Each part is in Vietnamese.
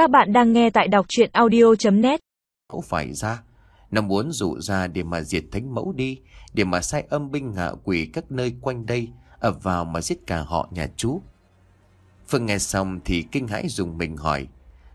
Các bạn đang nghe tại đọc chuyện audio.net Không phải ra Nó muốn dụ ra để mà diệt thánh mẫu đi Để mà sai âm binh ngạ quỷ các nơi quanh đây ập vào mà giết cả họ nhà chú. Phương nghe xong thì kinh hãi dùng mình hỏi,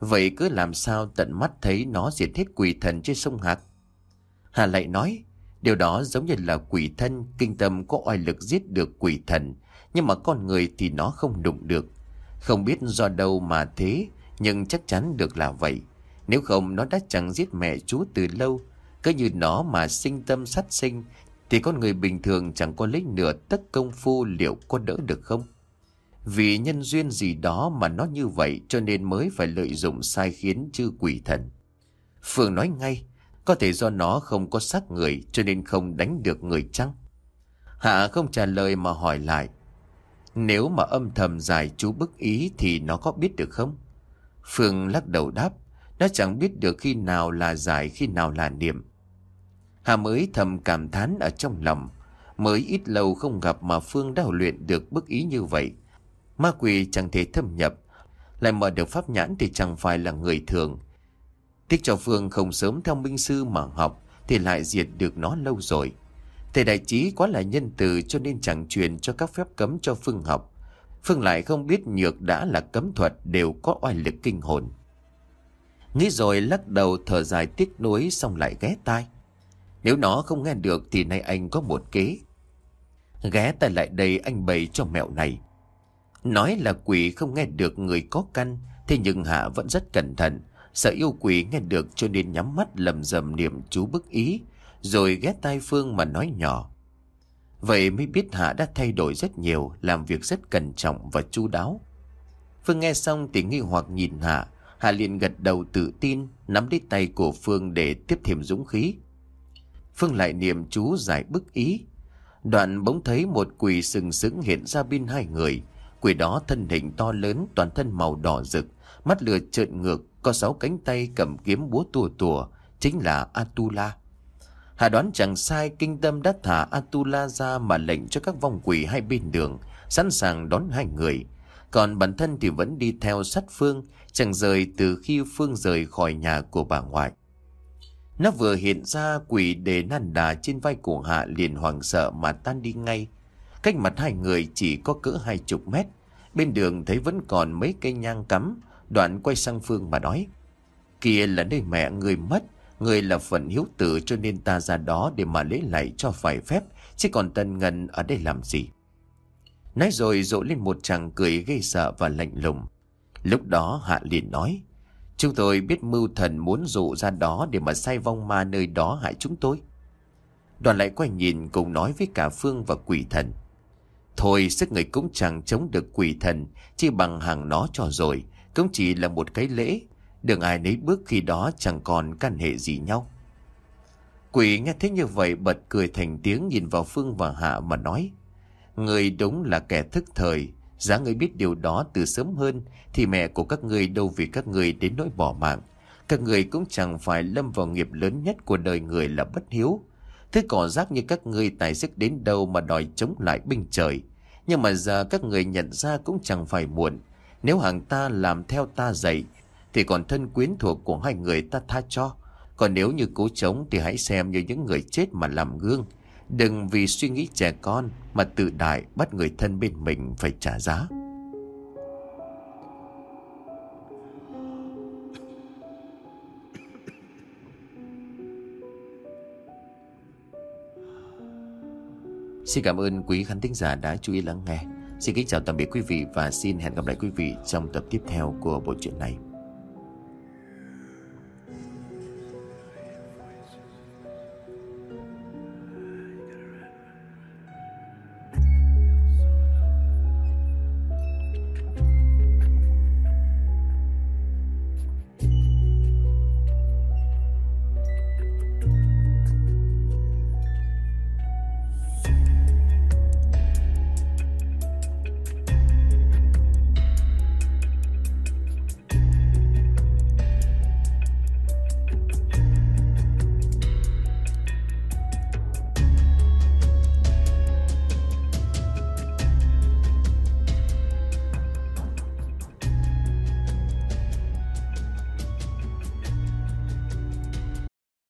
vậy cứ làm sao tận mắt thấy nó diệt hết quỷ thần trên sông Hạc? Hà lại nói, điều đó giống như là quỷ thân, kinh tâm có oai lực giết được quỷ thần, nhưng mà con người thì nó không đụng được. Không biết do đâu mà thế, nhưng chắc chắn được là vậy. Nếu không nó đã chẳng giết mẹ chú từ lâu, cứ như nó mà sinh tâm sát sinh thì con người bình thường chẳng có lấy nửa tất công phu liệu có đỡ được không? Vì nhân duyên gì đó mà nó như vậy cho nên mới phải lợi dụng sai khiến chư quỷ thần. Phương nói ngay, có thể do nó không có xác người cho nên không đánh được người chăng? Hạ không trả lời mà hỏi lại. Nếu mà âm thầm giải chú bức ý thì nó có biết được không? Phương lắc đầu đáp, nó chẳng biết được khi nào là giải khi nào là niệm. Hà mới thầm cảm thán ở trong lòng. Mới ít lâu không gặp mà Phương đã luyện được bức ý như vậy. Ma quỷ chẳng thể thâm nhập. Lại mở được pháp nhãn thì chẳng phải là người thường. Tiếc cho Phương không sớm theo minh sư mà học thì lại diệt được nó lâu rồi. Thầy đại trí quá là nhân từ cho nên chẳng truyền cho các phép cấm cho Phương học. Phương lại không biết nhược đã là cấm thuật đều có oai lực kinh hồn. Nghĩ rồi lắc đầu thở dài tiếc nuối xong lại ghé tai. Nếu nó không nghe được thì nay anh có một kế. Ghé tay lại đây anh bày cho mẹo này. Nói là quỷ không nghe được người có căn, thế nhưng Hạ vẫn rất cẩn thận. Sợ yêu quỷ nghe được cho nên nhắm mắt lầm rầm niệm chú bức ý, rồi ghé tai Phương mà nói nhỏ. Vậy mới biết Hạ đã thay đổi rất nhiều, làm việc rất cẩn trọng và chu đáo. Phương nghe xong thì nghi hoặc nhìn Hạ, Hạ liền gật đầu tự tin, nắm lấy tay của Phương để tiếp thêm dũng khí. Phương lại niệm chú giải bức ý. Đoạn bỗng thấy một quỷ sừng sững hiện ra bên hai người. Quỷ đó thân hình to lớn, toàn thân màu đỏ rực, mắt lửa trợn ngược, có sáu cánh tay cầm kiếm búa tùa tùa, chính là Atula. Hà đoán chẳng sai kinh tâm đã thả Atula ra mà lệnh cho các vong quỷ hai bên đường, sẵn sàng đón hai người. Còn bản thân thì vẫn đi theo sát Phương, chẳng rời từ khi Phương rời khỏi nhà của bà ngoại. Nó vừa hiện ra quỷ đề năn đà trên vai của Hạ liền hoảng sợ mà tan đi ngay. Cách mặt hai người chỉ có cỡ hai chục mét. Bên đường thấy vẫn còn mấy cây nhang cắm. Đoạn quay sang Phương mà nói. Kia là nơi mẹ người mất. Người là phần hiếu tử cho nên ta ra đó để mà lấy lại cho phải phép. Chứ còn Tân Ngân ở đây làm gì? Nói rồi rộ lên một chàng cười gây sợ và lạnh lùng. Lúc đó Hạ liền nói. Chúng tôi biết mưu thần muốn dụ ra đó để mà sai vong ma nơi đó hại chúng tôi. Đoàn lại quay nhìn cùng nói với cả Phương và quỷ thần. Thôi sức người cũng chẳng chống được quỷ thần, chỉ bằng hàng nó cho rồi, cũng chỉ là một cái lễ. Đừng ai nấy bước khi đó chẳng còn căn hệ gì nhau. Quỷ nghe thấy như vậy bật cười thành tiếng nhìn vào Phương và Hạ mà nói. Người đúng là kẻ thức thời, Giá người biết điều đó từ sớm hơn thì mẹ của các người đâu vì các người đến nỗi bỏ mạng. Các người cũng chẳng phải lâm vào nghiệp lớn nhất của đời người là bất hiếu. Thứ cỏ rác như các người tài sức đến đâu mà đòi chống lại binh trời. Nhưng mà giờ các người nhận ra cũng chẳng phải muộn. Nếu hàng ta làm theo ta dạy thì còn thân quyến thuộc của hai người ta tha cho. Còn nếu như cố chống thì hãy xem như những người chết mà làm gương. Đừng vì suy nghĩ trẻ con mà tự đại bắt người thân bên mình phải trả giá. Xin cảm ơn quý khán thính giả đã chú ý lắng nghe. Xin kính chào tạm biệt quý vị và xin hẹn gặp lại quý vị trong tập tiếp theo của bộ truyện này.